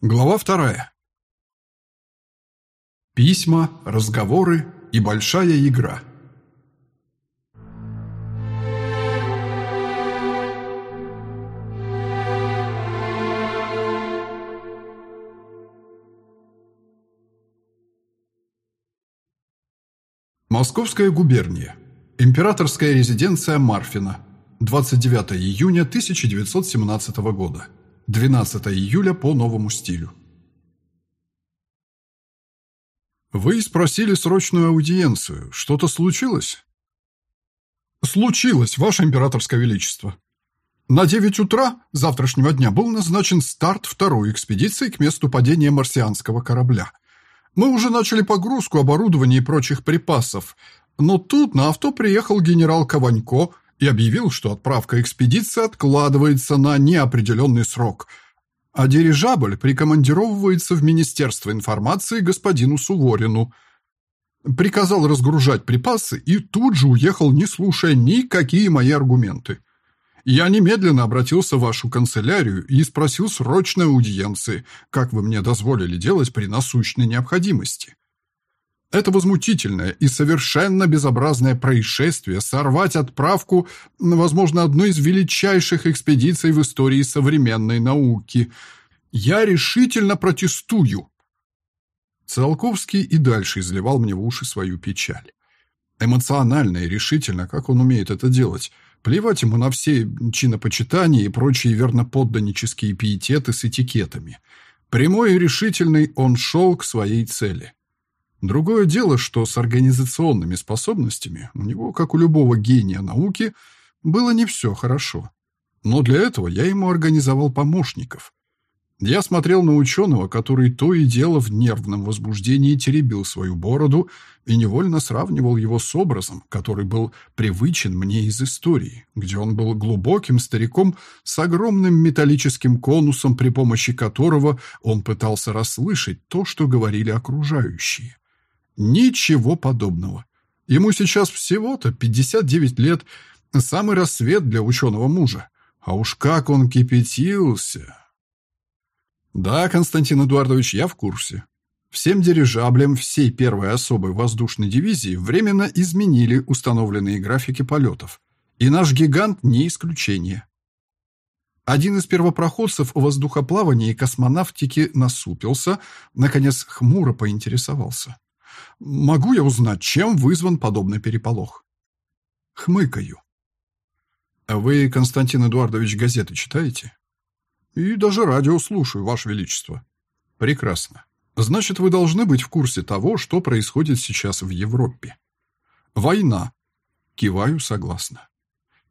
Глава вторая. Письма, разговоры и большая игра. Московская губерния. Императорская резиденция Марфина. 29 июня 1917 года. 12 июля по новому стилю. Вы спросили срочную аудиенцию. Что-то случилось? Случилось, Ваше Императорское Величество. На 9 утра завтрашнего дня был назначен старт второй экспедиции к месту падения марсианского корабля. Мы уже начали погрузку оборудования и прочих припасов, но тут на авто приехал генерал Кованько – и объявил, что отправка экспедиции откладывается на неопределенный срок, а дирижабль прикомандировывается в Министерство информации господину Суворину. Приказал разгружать припасы и тут же уехал, не слушая никакие мои аргументы. Я немедленно обратился в вашу канцелярию и спросил срочной аудиенции, как вы мне дозволили делать при насущной необходимости. Это возмутительное и совершенно безобразное происшествие сорвать отправку, возможно, одной из величайших экспедиций в истории современной науки. Я решительно протестую. Циолковский и дальше изливал мне в уши свою печаль. Эмоционально и решительно, как он умеет это делать. Плевать ему на все чинопочитания и прочие верноподданнические пиететы с этикетами. Прямой и решительный он шел к своей цели. Другое дело, что с организационными способностями у него, как у любого гения науки, было не все хорошо. Но для этого я ему организовал помощников. Я смотрел на ученого, который то и дело в нервном возбуждении теребил свою бороду и невольно сравнивал его с образом, который был привычен мне из истории, где он был глубоким стариком с огромным металлическим конусом, при помощи которого он пытался расслышать то, что говорили окружающие. Ничего подобного. Ему сейчас всего-то 59 лет, самый рассвет для ученого мужа. А уж как он кипятился! Да, Константин Эдуардович, я в курсе. Всем дирижаблям всей первой особой воздушной дивизии временно изменили установленные графики полетов. И наш гигант не исключение. Один из первопроходцев воздухоплавания и космонавтики насупился, наконец хмуро поинтересовался. Могу я узнать, чем вызван подобный переполох? Хмыкаю. Вы, Константин Эдуардович, газеты читаете? И даже радио слушаю, Ваше Величество. Прекрасно. Значит, вы должны быть в курсе того, что происходит сейчас в Европе. Война. Киваю согласно.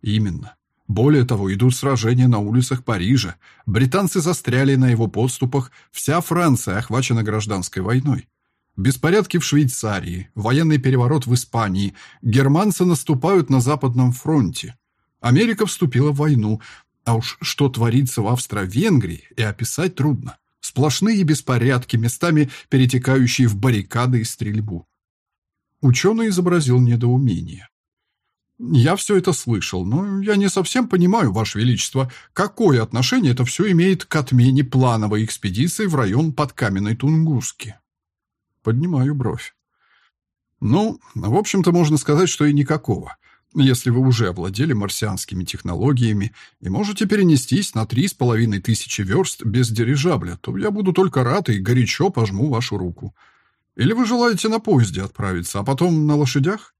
Именно. Более того, идут сражения на улицах Парижа. Британцы застряли на его подступах. Вся Франция охвачена гражданской войной. Беспорядки в Швейцарии, военный переворот в Испании, германцы наступают на Западном фронте. Америка вступила в войну, а уж что творится в Австро-Венгрии и описать трудно. Сплошные беспорядки, местами перетекающие в баррикады и стрельбу. Ученый изобразил недоумение. «Я все это слышал, но я не совсем понимаю, Ваше Величество, какое отношение это все имеет к отмене плановой экспедиции в район Подкаменной Тунгуски». Поднимаю бровь. Ну, в общем-то, можно сказать, что и никакого. Если вы уже овладели марсианскими технологиями и можете перенестись на три с половиной тысячи верст без дирижабля, то я буду только рад и горячо пожму вашу руку. Или вы желаете на поезде отправиться, а потом на лошадях?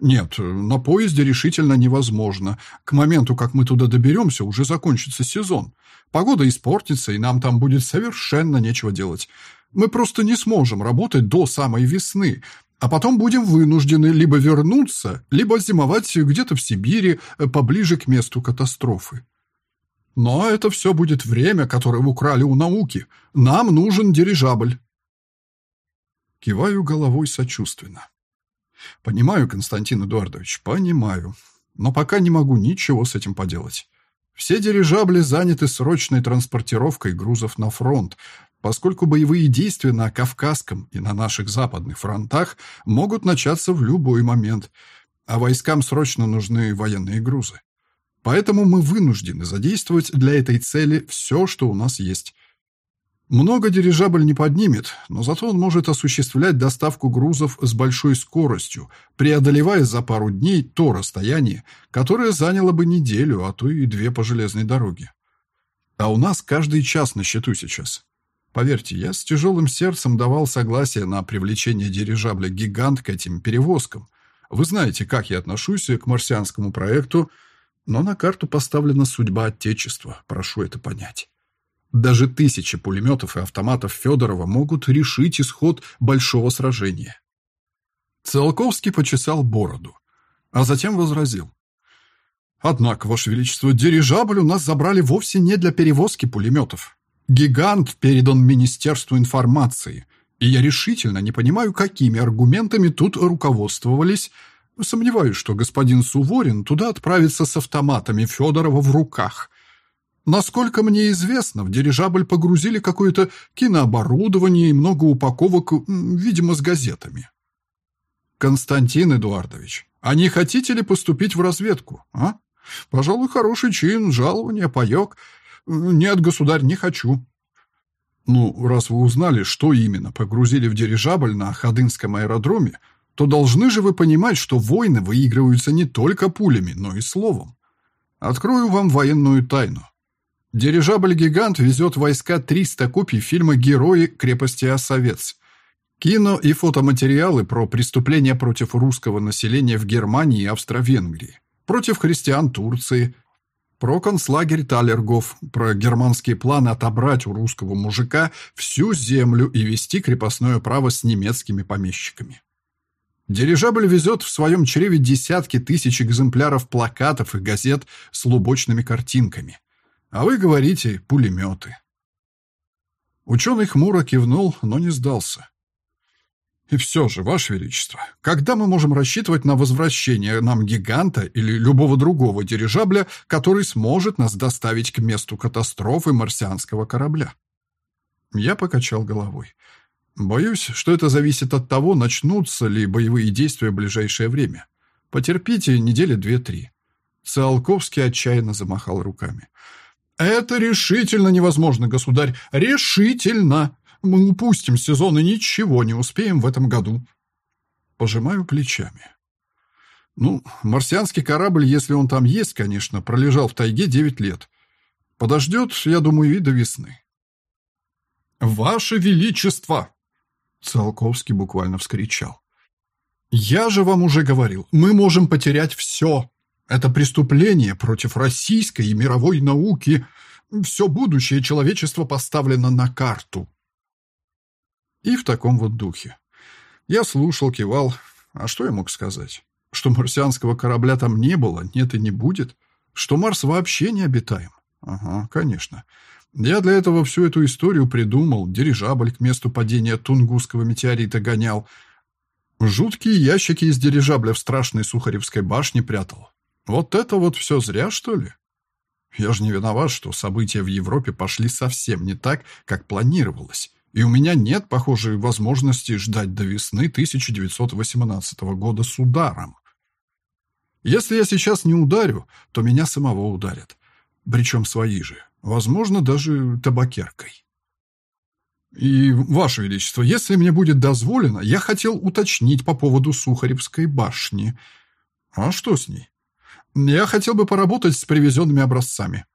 Нет, на поезде решительно невозможно. К моменту, как мы туда доберемся, уже закончится сезон. Погода испортится, и нам там будет совершенно нечего делать. Мы просто не сможем работать до самой весны, а потом будем вынуждены либо вернуться, либо зимовать где-то в Сибири, э, поближе к месту катастрофы. Но это все будет время, которое украли у науки. Нам нужен дирижабль. Киваю головой сочувственно. Понимаю, Константин Эдуардович, понимаю. Но пока не могу ничего с этим поделать. Все дирижабли заняты срочной транспортировкой грузов на фронт, поскольку боевые действия на Кавказском и на наших западных фронтах могут начаться в любой момент, а войскам срочно нужны военные грузы. Поэтому мы вынуждены задействовать для этой цели все, что у нас есть. Много дирижабль не поднимет, но зато он может осуществлять доставку грузов с большой скоростью, преодолевая за пару дней то расстояние, которое заняло бы неделю, а то и две по железной дороге. А у нас каждый час на счету сейчас. Поверьте, я с тяжелым сердцем давал согласие на привлечение дирижабля «Гигант» к этим перевозкам. Вы знаете, как я отношусь к марсианскому проекту, но на карту поставлена судьба Отечества, прошу это понять. Даже тысячи пулеметов и автоматов Федорова могут решить исход большого сражения. Циолковский почесал бороду, а затем возразил. «Однако, Ваше Величество, дирижабль у нас забрали вовсе не для перевозки пулеметов. Гигант передан Министерству информации, и я решительно не понимаю, какими аргументами тут руководствовались. Сомневаюсь, что господин Суворин туда отправится с автоматами Федорова в руках». Насколько мне известно, в дирижабль погрузили какое-то кинооборудование и много упаковок, видимо, с газетами. Константин Эдуардович, а не хотите ли поступить в разведку, а? Пожалуй, хороший чин, жалование, паёк. Нет, государь, не хочу. Ну, раз вы узнали, что именно погрузили в дирижабль на Ходынском аэродроме, то должны же вы понимать, что войны выигрываются не только пулями, но и словом. Открою вам военную тайну. Дирижабль-гигант везет войска 300 копий фильма «Герои крепости Осовец». Кино и фотоматериалы про преступления против русского населения в Германии и Австро-Венгрии, против христиан Турции, про концлагерь Талергов, про германские планы отобрать у русского мужика всю землю и вести крепостное право с немецкими помещиками. Дирижабль везет в своем чреве десятки тысяч экземпляров плакатов и газет с лубочными картинками – а вы говорите «пулеметы». Ученый хмуро кивнул, но не сдался. И все же, Ваше Величество, когда мы можем рассчитывать на возвращение нам гиганта или любого другого дирижабля, который сможет нас доставить к месту катастрофы марсианского корабля? Я покачал головой. Боюсь, что это зависит от того, начнутся ли боевые действия в ближайшее время. Потерпите недели две-три. Циолковский отчаянно замахал руками. «Это решительно невозможно, государь, решительно! Мы упустим сезон и ничего не успеем в этом году». Пожимаю плечами. Ну, марсианский корабль, если он там есть, конечно, пролежал в тайге девять лет. Подождет, я думаю, и до весны. «Ваше Величество!» Циолковский буквально вскричал. «Я же вам уже говорил, мы можем потерять все. Это преступление против российской и мировой науки. Все будущее человечества поставлено на карту. И в таком вот духе. Я слушал, кивал. А что я мог сказать? Что марсианского корабля там не было, нет и не будет? Что Марс вообще не обитаем? Ага, конечно. Я для этого всю эту историю придумал, дирижабль к месту падения Тунгусского метеорита гонял. Жуткие ящики из дирижабля в страшной Сухаревской башне прятал. Вот это вот все зря, что ли? Я же не виноват, что события в Европе пошли совсем не так, как планировалось, и у меня нет, похожей возможности ждать до весны 1918 года с ударом. Если я сейчас не ударю, то меня самого ударят. Причем свои же. Возможно, даже табакеркой. И, Ваше Величество, если мне будет дозволено, я хотел уточнить по поводу Сухаревской башни. А что с ней? Я хотел бы поработать с привезенными образцами.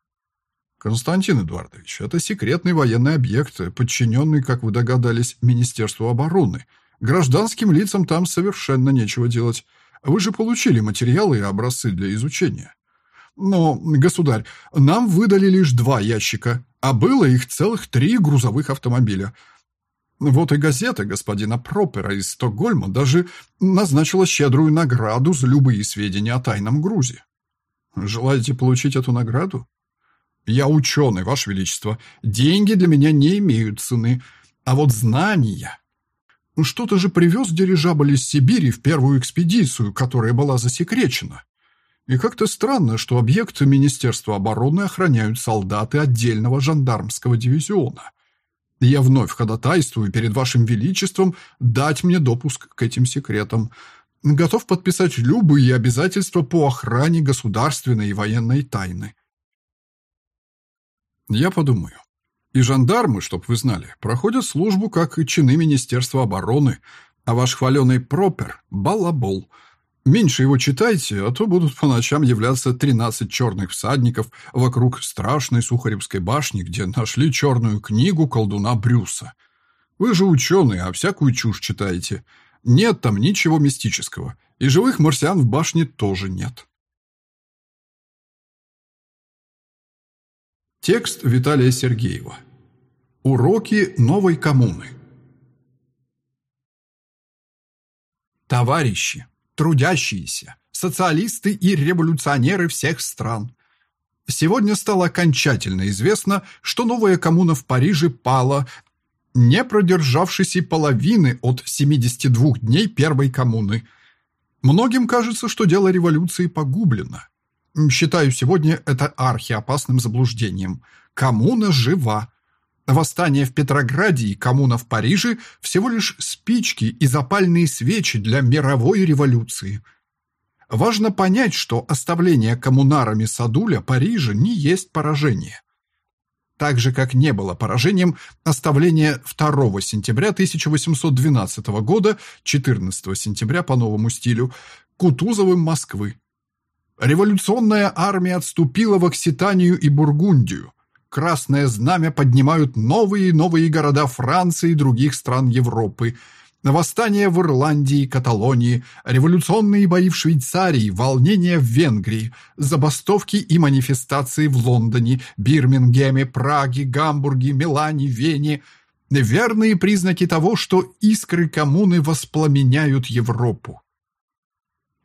Константин Эдуардович, это секретный военный объект, подчиненный, как вы догадались, Министерству обороны. Гражданским лицам там совершенно нечего делать. Вы же получили материалы и образцы для изучения. Но, государь, нам выдали лишь два ящика, а было их целых три грузовых автомобиля. Вот и газета господина Пропера из Стокгольма даже назначила щедрую награду за любые сведения о тайном грузе. Желаете получить эту награду? Я ученый, Ваше Величество. Деньги для меня не имеют цены. А вот знания... Что-то же привез дирижабль из Сибири в первую экспедицию, которая была засекречена. И как-то странно, что объекты Министерства обороны охраняют солдаты отдельного жандармского дивизиона. Я вновь ходатайствую перед Вашим Величеством дать мне допуск к этим секретам готов подписать любые обязательства по охране государственной и военной тайны. Я подумаю. И жандармы, чтоб вы знали, проходят службу, как и чины Министерства обороны, а ваш хваленый пропер – балабол. Меньше его читайте, а то будут по ночам являться тринадцать черных всадников вокруг страшной Сухаревской башни, где нашли черную книгу колдуна Брюса. Вы же ученые, а всякую чушь читаете. Нет там ничего мистического, и живых марсиан в башне тоже нет. Текст Виталия Сергеева. Уроки новой коммуны. Товарищи, трудящиеся, социалисты и революционеры всех стран. Сегодня стало окончательно известно, что новая коммуна в Париже пала, не продержавшись и половины от 72 дней первой коммуны. Многим кажется, что дело революции погублено. Считаю сегодня это архиопасным заблуждением. Коммуна жива. Восстание в Петрограде и коммуна в Париже – всего лишь спички и запальные свечи для мировой революции. Важно понять, что оставление коммунарами Садуля Парижа не есть поражение. Так же, как не было поражением оставление 2 сентября 1812 года, 14 сентября по новому стилю, Кутузовым Москвы. Революционная армия отступила в Окситанию и Бургундию. Красное знамя поднимают новые и новые города Франции и других стран Европы. Восстания в Ирландии Каталонии, революционные бои в Швейцарии, волнения в Венгрии, забастовки и манифестации в Лондоне, Бирмингеме, Праге, Гамбурге, Милане, Вене – верные признаки того, что искры коммуны воспламеняют Европу.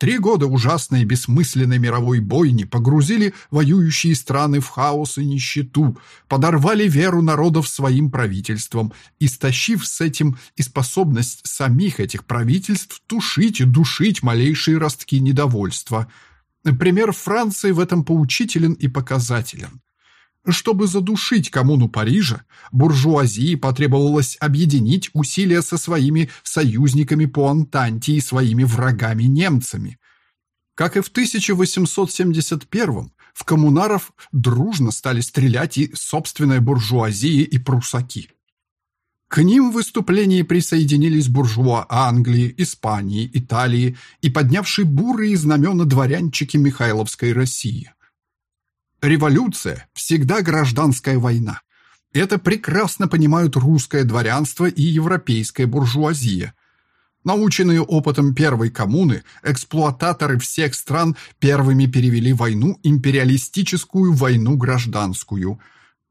Три года ужасной бессмысленной мировой бойни погрузили воюющие страны в хаос и нищету, подорвали веру народов своим правительствам, истощив с этим и способность самих этих правительств тушить и душить малейшие ростки недовольства. Пример Франции в этом поучителен и показателен. Чтобы задушить коммуну Парижа, буржуазии потребовалось объединить усилия со своими союзниками по Антанте и своими врагами-немцами. Как и в 1871 в коммунаров дружно стали стрелять и собственная буржуазия и прусаки. К ним в выступлении присоединились буржуа Англии, Испании, Италии и поднявшие бурые знамена дворянчики Михайловской России – Революция – всегда гражданская война. Это прекрасно понимают русское дворянство и европейская буржуазия. Наученные опытом первой коммуны, эксплуататоры всех стран первыми перевели войну империалистическую войну гражданскую.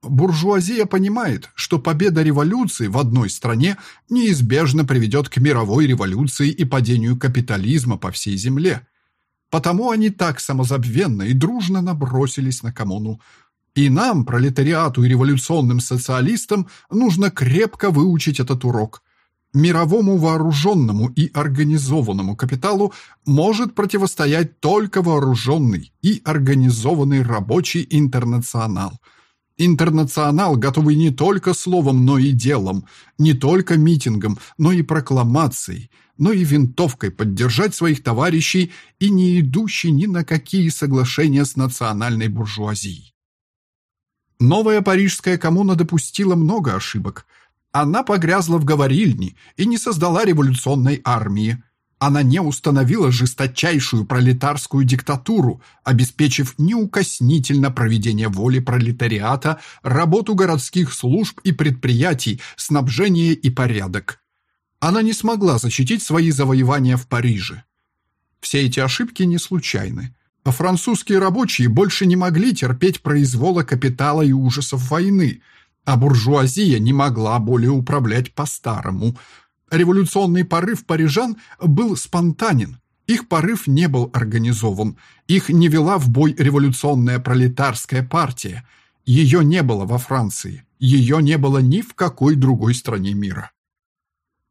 Буржуазия понимает, что победа революции в одной стране неизбежно приведет к мировой революции и падению капитализма по всей земле. Потому они так самозабвенно и дружно набросились на коммуну. И нам, пролетариату и революционным социалистам, нужно крепко выучить этот урок. Мировому вооруженному и организованному капиталу может противостоять только вооруженный и организованный рабочий интернационал. Интернационал, готовый не только словом, но и делом, не только митингом, но и прокламацией – но и винтовкой поддержать своих товарищей и не идущий ни на какие соглашения с национальной буржуазией. Новая парижская коммуна допустила много ошибок. Она погрязла в говорильне и не создала революционной армии. Она не установила жесточайшую пролетарскую диктатуру, обеспечив неукоснительно проведение воли пролетариата, работу городских служб и предприятий, снабжение и порядок. Она не смогла защитить свои завоевания в Париже. Все эти ошибки не случайны. Французские рабочие больше не могли терпеть произвола капитала и ужасов войны, а буржуазия не могла более управлять по-старому. Революционный порыв парижан был спонтанен, их порыв не был организован, их не вела в бой революционная пролетарская партия. Ее не было во Франции, ее не было ни в какой другой стране мира.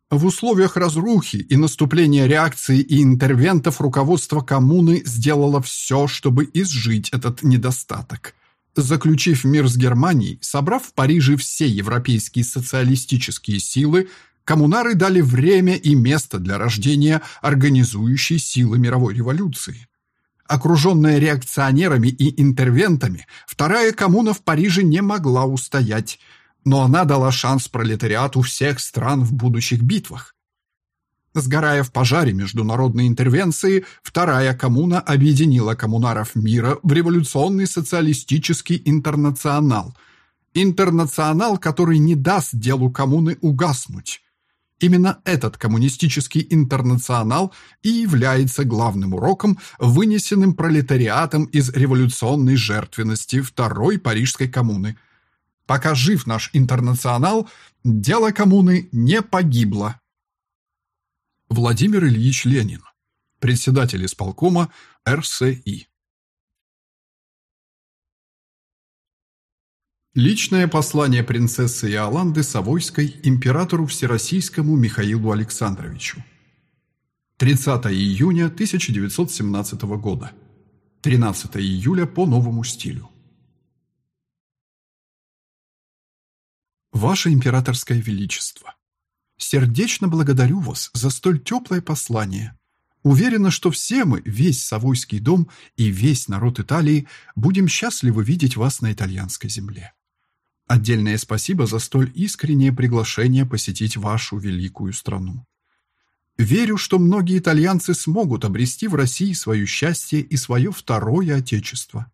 В условиях разрухи и наступления реакции и интервентов руководство коммуны сделало все, чтобы изжить этот недостаток. Заключив мир с Германией, собрав в Париже все европейские социалистические силы, коммунары дали время и место для рождения организующей силы мировой революции. Окруженная реакционерами и интервентами, вторая коммуна в Париже не могла устоять – но она дала шанс пролетариату всех стран в будущих битвах. Сгорая в пожаре международной интервенции, Вторая коммуна объединила коммунаров мира в революционный социалистический интернационал. Интернационал, который не даст делу коммуны угаснуть. Именно этот коммунистический интернационал и является главным уроком, вынесенным пролетариатом из революционной жертвенности Второй Парижской коммуны. Пока жив наш интернационал, дело коммуны не погибло. Владимир Ильич Ленин, председатель исполкома РСИ. Личное послание принцессы Иоланды Савойской императору Всероссийскому Михаилу Александровичу. 30 июня 1917 года. 13 июля по новому стилю. Ваше императорское величество, Сердечно благодарю вас за столь теплое послание. Уверена, что все мы, весь Савойский дом и весь народ Италии, будем счастливы видеть вас на итальянской земле. Отдельное спасибо за столь искреннее приглашение посетить вашу великую страну. Верю, что многие итальянцы смогут обрести в России свое счастье и свое второе отечество.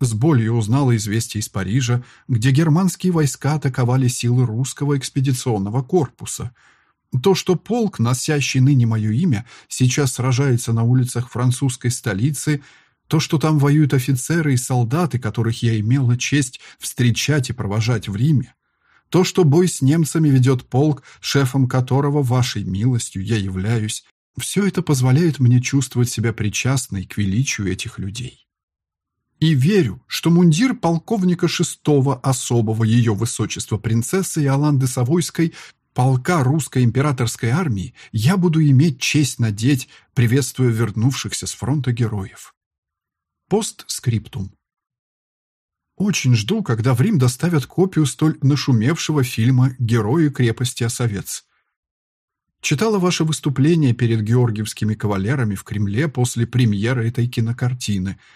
С болью узнала известие из Парижа, где германские войска атаковали силы русского экспедиционного корпуса. То, что полк, носящий ныне мое имя, сейчас сражается на улицах французской столицы, то, что там воюют офицеры и солдаты, которых я имела честь встречать и провожать в Риме, то, что бой с немцами ведет полк, шефом которого вашей милостью я являюсь, все это позволяет мне чувствовать себя причастной к величию этих людей. И верю, что мундир полковника шестого особого ее высочества принцессы Иоланды Савойской полка русской императорской армии я буду иметь честь надеть, приветствуя вернувшихся с фронта героев. Постскриптум. Очень жду, когда в Рим доставят копию столь нашумевшего фильма «Герои крепости Осовец». Читала ваше выступление перед георгиевскими кавалерами в Кремле после премьеры этой кинокартины –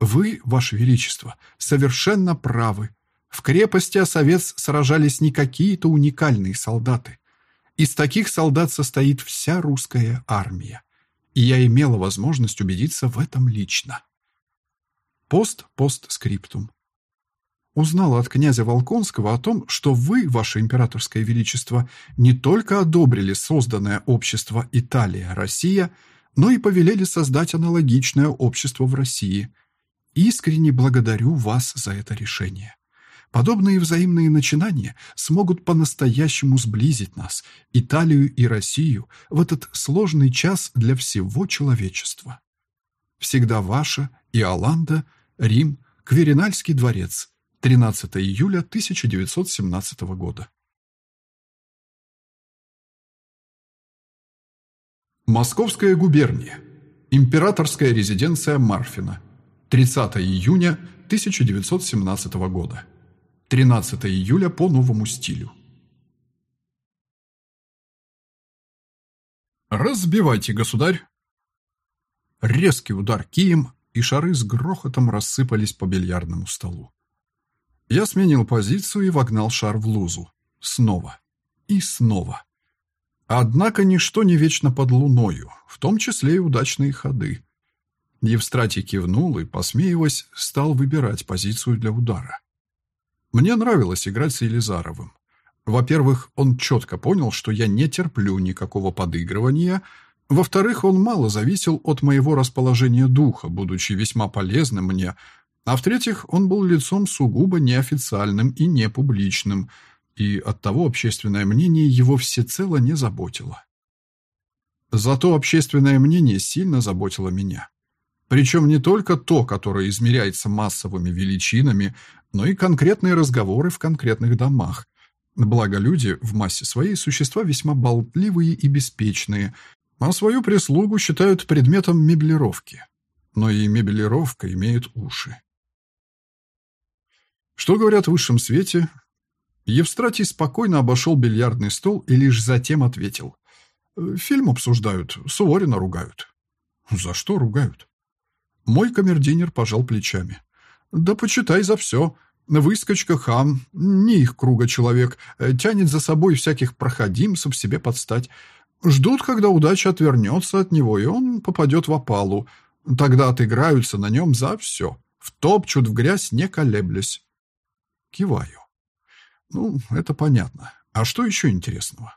вы, Ваше Величество, совершенно правы. В крепости Осовец сражались не какие-то уникальные солдаты. Из таких солдат состоит вся русская армия. И я имела возможность убедиться в этом лично. Пост-постскриптум. Узнала от князя Волконского о том, что вы, ваше императорское величество, не только одобрили созданное общество Италия-Россия, но и повелели создать аналогичное общество в России – Искренне благодарю вас за это решение. Подобные взаимные начинания смогут по-настоящему сблизить нас, Италию и Россию, в этот сложный час для всего человечества. Всегда ваша, Иоланда, Рим, Кверинальский дворец, 13 июля 1917 года. Московская губерния. Императорская резиденция Марфина. 30 июня 1917 года. 13 июля по новому стилю. «Разбивайте, государь!» Резкий удар кием, и шары с грохотом рассыпались по бильярдному столу. Я сменил позицию и вогнал шар в лузу. Снова. И снова. Однако ничто не вечно под луною, в том числе и удачные ходы. Евстратий кивнул и, посмеиваясь, стал выбирать позицию для удара. Мне нравилось играть с Елизаровым. Во-первых, он четко понял, что я не терплю никакого подыгрывания. Во-вторых, он мало зависел от моего расположения духа, будучи весьма полезным мне. А в-третьих, он был лицом сугубо неофициальным и непубличным, и оттого общественное мнение его всецело не заботило. Зато общественное мнение сильно заботило меня. Причем не только то, которое измеряется массовыми величинами, но и конкретные разговоры в конкретных домах. Благо люди в массе своей существа весьма болтливые и беспечные, а свою прислугу считают предметом меблировки. Но и меблировка имеет уши. Что говорят в высшем свете? Евстратий спокойно обошел бильярдный стол и лишь затем ответил. Фильм обсуждают, Суворина ругают. За что ругают? Мой камердинер пожал плечами. «Да почитай за все. Выскочка хам, не их круга человек, э, тянет за собой всяких проходимцев себе подстать. Ждут, когда удача отвернется от него, и он попадет в опалу. Тогда отыграются на нем за все. Втопчут в грязь, не колеблясь. Киваю. Ну, это понятно. А что еще интересного?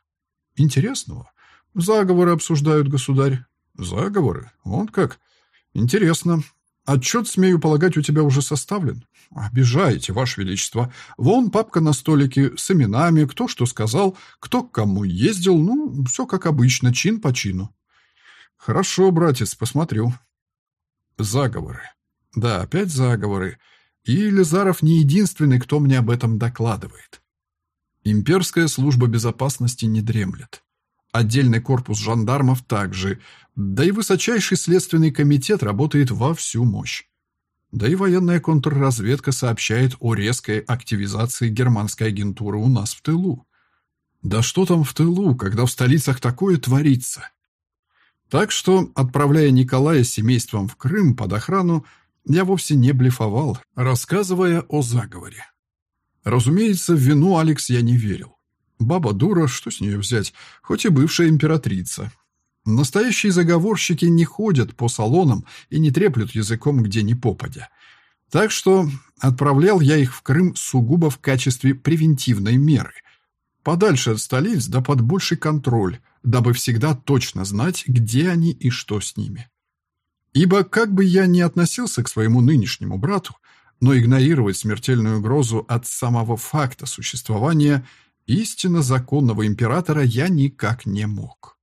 Интересного? Заговоры обсуждают, государь. Заговоры? Вот как? Интересно. Отчет, смею полагать, у тебя уже составлен? Обижаете, Ваше Величество. Вон папка на столике с именами, кто что сказал, кто к кому ездил. Ну, все как обычно, чин по чину. Хорошо, братец, посмотрю. Заговоры. Да, опять заговоры. И Лизаров не единственный, кто мне об этом докладывает. Имперская служба безопасности не дремлет. Отдельный корпус жандармов также, да и высочайший следственный комитет работает во всю мощь. Да и военная контрразведка сообщает о резкой активизации германской агентуры у нас в тылу. Да что там в тылу, когда в столицах такое творится? Так что, отправляя Николая с семейством в Крым под охрану, я вовсе не блефовал, рассказывая о заговоре. Разумеется, в вину Алекс я не верил. Баба дура, что с нее взять, хоть и бывшая императрица. Настоящие заговорщики не ходят по салонам и не треплют языком где ни попадя. Так что отправлял я их в Крым сугубо в качестве превентивной меры. Подальше от столиц, да под больший контроль, дабы всегда точно знать, где они и что с ними. Ибо как бы я ни относился к своему нынешнему брату, но игнорировать смертельную угрозу от самого факта существования истинно законного императора я никак не мог.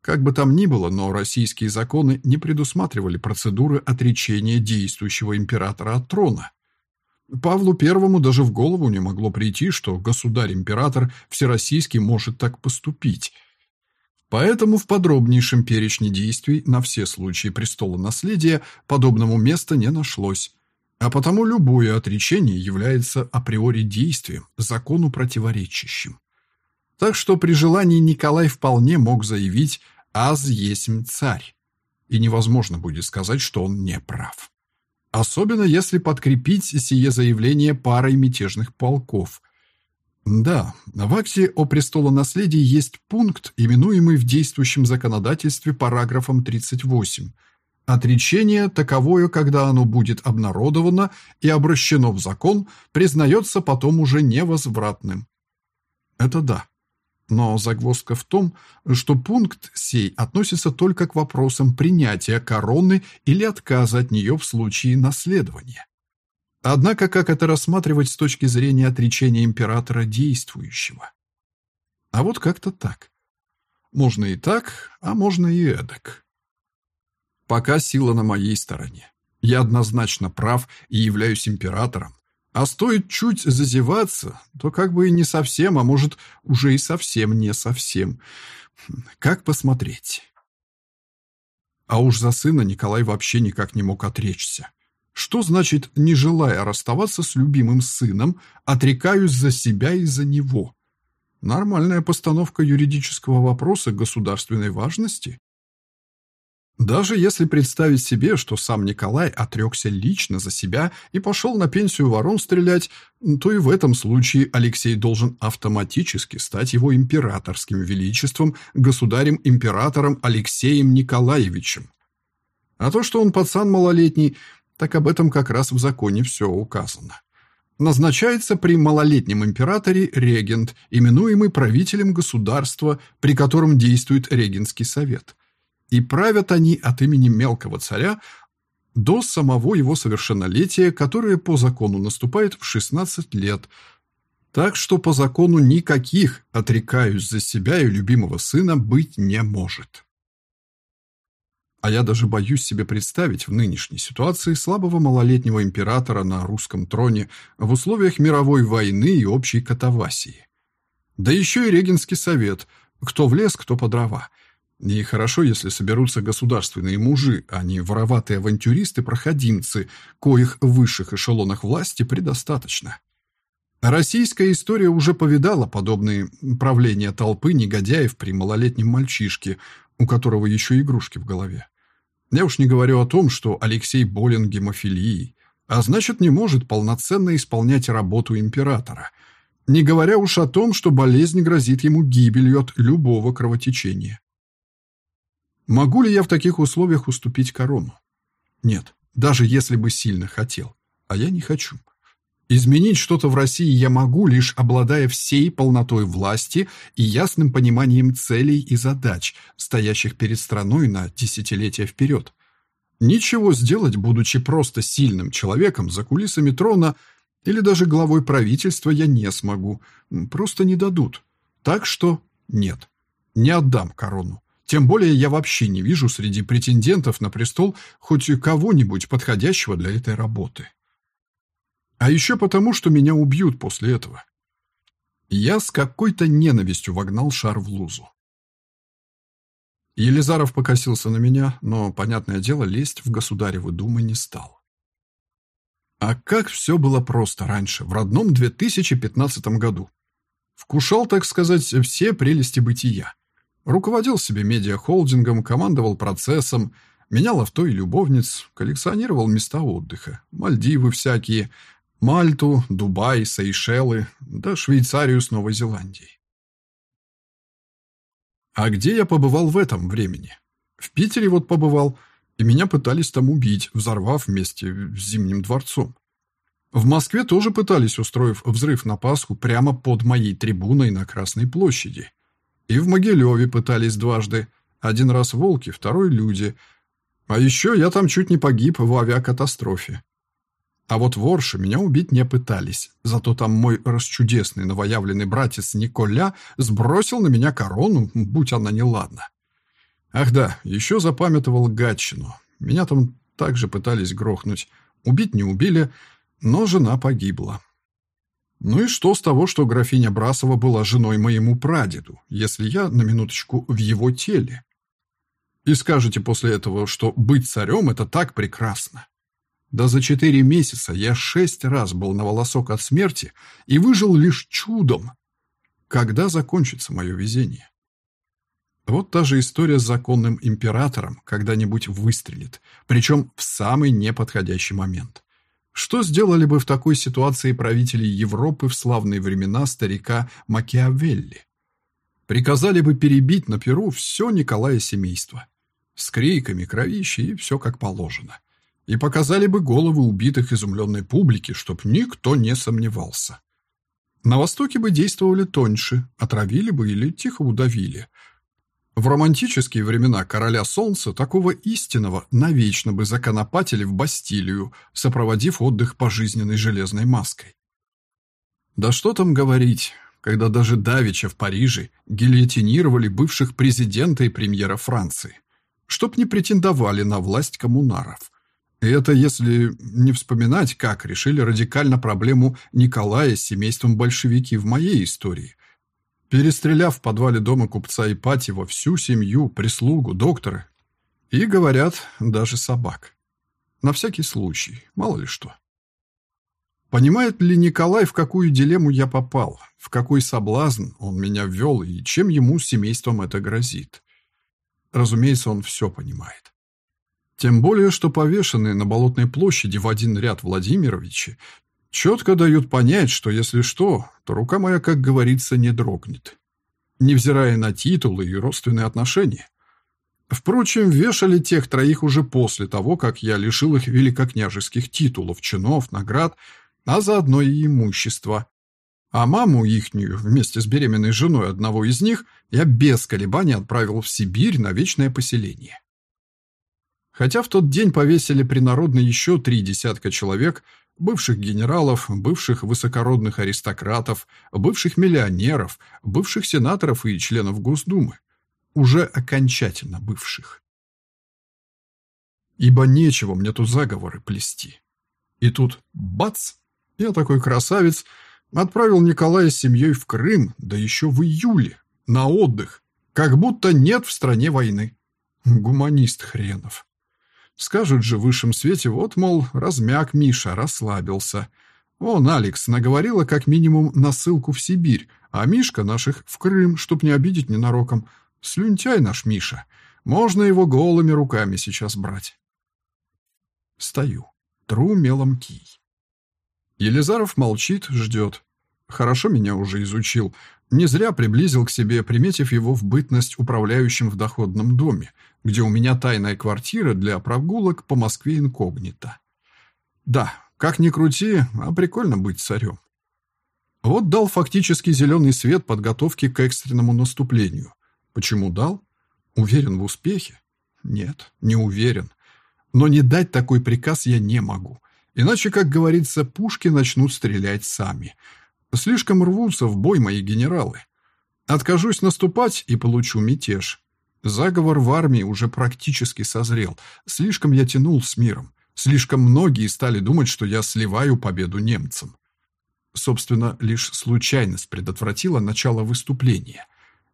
Как бы там ни было, но российские законы не предусматривали процедуры отречения действующего императора от трона. Павлу Первому даже в голову не могло прийти, что государь-император всероссийский может так поступить. Поэтому в подробнейшем перечне действий на все случаи престола наследия подобному места не нашлось. А потому любое отречение является априори действием, закону противоречащим. Так что при желании Николай вполне мог заявить «Аз есмь царь», и невозможно будет сказать, что он не прав. Особенно если подкрепить сие заявление парой мятежных полков. Да, в акте о престолонаследии есть пункт, именуемый в действующем законодательстве параграфом 38. Отречение таковое, когда оно будет обнародовано и обращено в закон, признается потом уже невозвратным. Это да. Но загвоздка в том, что пункт сей относится только к вопросам принятия короны или отказа от нее в случае наследования. Однако как это рассматривать с точки зрения отречения императора действующего? А вот как-то так. Можно и так, а можно и эдак. Пока сила на моей стороне. Я однозначно прав и являюсь императором. А стоит чуть зазеваться, то как бы и не совсем, а может, уже и совсем не совсем. Как посмотреть? А уж за сына Николай вообще никак не мог отречься. Что значит, не желая расставаться с любимым сыном, отрекаюсь за себя и за него? Нормальная постановка юридического вопроса государственной важности? Даже если представить себе, что сам Николай отрекся лично за себя и пошел на пенсию ворон стрелять, то и в этом случае Алексей должен автоматически стать его императорским величеством, государем-императором Алексеем Николаевичем. А то, что он пацан малолетний, так об этом как раз в законе все указано. Назначается при малолетнем императоре регент, именуемый правителем государства, при котором действует регентский совет – и правят они от имени мелкого царя до самого его совершеннолетия, которое по закону наступает в 16 лет. Так что по закону никаких, отрекаюсь за себя и любимого сына, быть не может. А я даже боюсь себе представить в нынешней ситуации слабого малолетнего императора на русском троне в условиях мировой войны и общей катавасии. Да еще и Регенский совет, кто в лес, кто по дрова – и хорошо, если соберутся государственные мужи, а не вороватые авантюристы-проходимцы, коих в высших эшелонах власти предостаточно. Российская история уже повидала подобные правления толпы негодяев при малолетнем мальчишке, у которого еще игрушки в голове. Я уж не говорю о том, что Алексей болен гемофилией. а значит, не может полноценно исполнять работу императора, не говоря уж о том, что болезнь грозит ему гибелью от любого кровотечения. Могу ли я в таких условиях уступить корону? Нет, даже если бы сильно хотел, а я не хочу. Изменить что-то в России я могу, лишь обладая всей полнотой власти и ясным пониманием целей и задач, стоящих перед страной на десятилетия вперед. Ничего сделать, будучи просто сильным человеком за кулисами трона или даже главой правительства, я не смогу. Просто не дадут. Так что нет, не отдам корону. Тем более я вообще не вижу среди претендентов на престол хоть кого-нибудь подходящего для этой работы. А еще потому, что меня убьют после этого. Я с какой-то ненавистью вогнал шар в лузу. Елизаров покосился на меня, но, понятное дело, лезть в государевы думы не стал. А как все было просто раньше, в родном 2015 году. Вкушал, так сказать, все прелести бытия. Руководил себе медиахолдингом, командовал процессом, менял авто и любовниц, коллекционировал места отдыха, Мальдивы всякие, Мальту, Дубай, Сейшелы, да Швейцарию с Новой Зеландией. А где я побывал в этом времени? В Питере вот побывал, и меня пытались там убить, взорвав вместе с Зимним дворцом. В Москве тоже пытались, устроив взрыв на Пасху прямо под моей трибуной на Красной площади. И в Могилеве пытались дважды. Один раз волки, второй люди. А еще я там чуть не погиб в авиакатастрофе. А вот в Орше меня убить не пытались, зато там мой расчудесный новоявленный братец Николя сбросил на меня корону, будь она неладна. Ах да, еще запамятовал Гатчину. Меня там также пытались грохнуть. Убить не убили, но жена погибла. Ну и что с того, что графиня Брасова была женой моему прадеду, если я, на минуточку, в его теле? И скажете после этого, что быть царем — это так прекрасно. Да за четыре месяца я шесть раз был на волосок от смерти и выжил лишь чудом. Когда закончится мое везение? Вот та же история с законным императором когда-нибудь выстрелит, причем в самый неподходящий момент. Что сделали бы в такой ситуации правители Европы в славные времена старика Макиавелли? Приказали бы перебить на Перу все Николая семейство. С криками, кровищей и все как положено и показали бы головы убитых изумленной публике, чтоб никто не сомневался. На Востоке бы действовали тоньше, отравили бы или тихо удавили. В романтические времена короля солнца такого истинного навечно бы законопатили в Бастилию, сопроводив отдых пожизненной железной маской. Да что там говорить, когда даже Давича в Париже гильотинировали бывших президента и премьера Франции, чтоб не претендовали на власть коммунаров – и это если не вспоминать, как решили радикально проблему Николая с семейством большевики в моей истории. Перестреляв в подвале дома купца Ипатьева всю семью, прислугу, доктора. И, говорят, даже собак. На всякий случай, мало ли что. Понимает ли Николай, в какую дилемму я попал, в какой соблазн он меня ввел и чем ему с семейством это грозит? Разумеется, он все понимает. Тем более, что повешенные на Болотной площади в один ряд Владимировичи четко дают понять, что если что, то рука моя, как говорится, не дрогнет. Невзирая на титулы и родственные отношения. Впрочем, вешали тех троих уже после того, как я лишил их великокняжеских титулов, чинов, наград, а заодно и имущества. А маму ихнюю вместе с беременной женой одного из них я без колебаний отправил в Сибирь на вечное поселение. Хотя в тот день повесили принародно еще три десятка человек, бывших генералов, бывших высокородных аристократов, бывших миллионеров, бывших сенаторов и членов Госдумы. Уже окончательно бывших. Ибо нечего мне тут заговоры плести. И тут бац! Я такой красавец отправил Николая с семьей в Крым, да еще в июле, на отдых, как будто нет в стране войны. Гуманист хренов. Скажут же в высшем свете, вот, мол, размяк Миша, расслабился. Он, Алекс, наговорила как минимум на ссылку в Сибирь, а Мишка наших в Крым, чтоб не обидеть ненароком. Слюнтяй наш Миша. Можно его голыми руками сейчас брать. Стою. Тру мелом кий. Елизаров молчит, ждет. Хорошо меня уже изучил. Не зря приблизил к себе, приметив его в бытность управляющим в доходном доме, где у меня тайная квартира для прогулок по Москве инкогнито. Да, как ни крути, а прикольно быть царем. Вот дал фактически зеленый свет подготовки к экстренному наступлению. Почему дал? Уверен в успехе? Нет, не уверен. Но не дать такой приказ я не могу. Иначе, как говорится, пушки начнут стрелять сами. Слишком рвутся в бой мои генералы. Откажусь наступать и получу мятеж. Заговор в армии уже практически созрел. Слишком я тянул с миром. Слишком многие стали думать, что я сливаю победу немцам. Собственно, лишь случайность предотвратила начало выступления.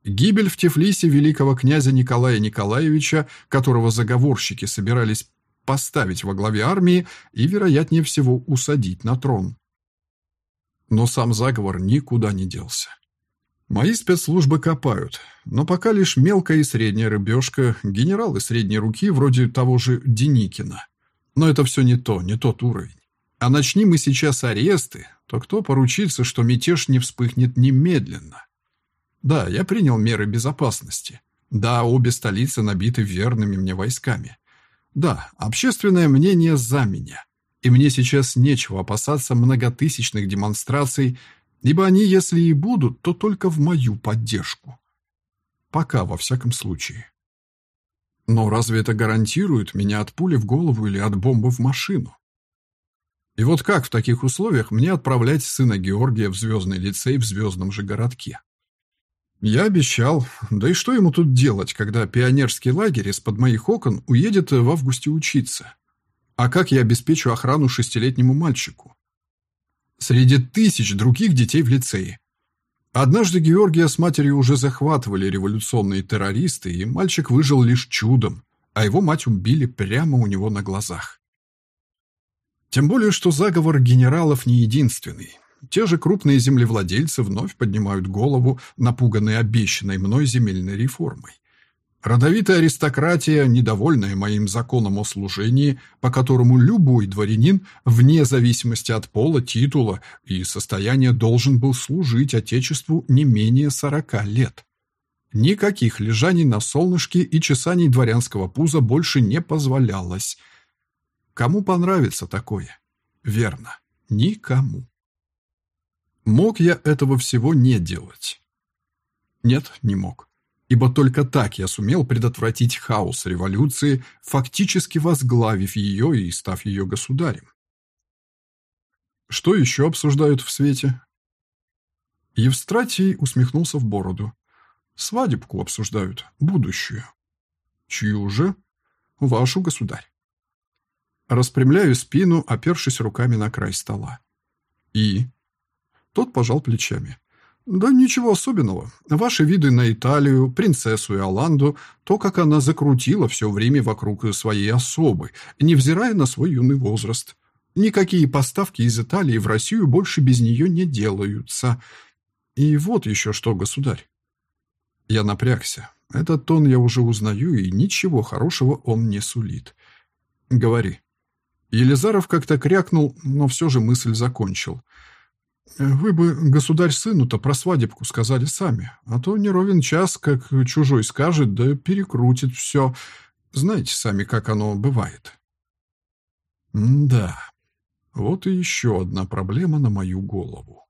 Гибель в Тифлисе великого князя Николая Николаевича, которого заговорщики собирались поставить во главе армии и, вероятнее всего, усадить на трон. Но сам заговор никуда не делся. Мои спецслужбы копают, но пока лишь мелкая и средняя рыбешка, генералы средней руки вроде того же Деникина. Но это все не то, не тот уровень. А начни мы сейчас аресты, то кто поручится, что мятеж не вспыхнет немедленно? Да, я принял меры безопасности. Да, обе столицы набиты верными мне войсками. Да, общественное мнение за меня. И мне сейчас нечего опасаться многотысячных демонстраций, ибо они, если и будут, то только в мою поддержку. Пока, во всяком случае. Но разве это гарантирует меня от пули в голову или от бомбы в машину? И вот как в таких условиях мне отправлять сына Георгия в звездный лицей в звездном же городке? Я обещал. Да и что ему тут делать, когда пионерский лагерь из-под моих окон уедет в августе учиться? А как я обеспечу охрану шестилетнему мальчику? Среди тысяч других детей в лицее. Однажды Георгия с матерью уже захватывали революционные террористы, и мальчик выжил лишь чудом, а его мать убили прямо у него на глазах. Тем более, что заговор генералов не единственный. Те же крупные землевладельцы вновь поднимают голову, напуганные обещанной мной земельной реформой. Родовитая аристократия, недовольная моим законом о служении, по которому любой дворянин, вне зависимости от пола, титула и состояния, должен был служить Отечеству не менее сорока лет. Никаких лежаний на солнышке и чесаний дворянского пуза больше не позволялось. Кому понравится такое? Верно, никому. Мог я этого всего не делать? Нет, не мог. Ибо только так я сумел предотвратить хаос революции, фактически возглавив ее и став ее государем. Что еще обсуждают в свете? Евстратий усмехнулся в бороду. Свадебку обсуждают, будущую. Чью же? Вашу, государь. Распрямляю спину, опершись руками на край стола. И тот пожал плечами. «Да ничего особенного. Ваши виды на Италию, принцессу Иоланду, то, как она закрутила все время вокруг своей особы, невзирая на свой юный возраст. Никакие поставки из Италии в Россию больше без нее не делаются. И вот еще что, государь». Я напрягся. Этот тон я уже узнаю, и ничего хорошего он не сулит. «Говори». Елизаров как-то крякнул, но все же мысль закончил – вы бы, государь, сыну-то про свадебку сказали сами, а то не ровен час, как чужой скажет, да перекрутит все. Знаете сами, как оно бывает. М да, вот и еще одна проблема на мою голову.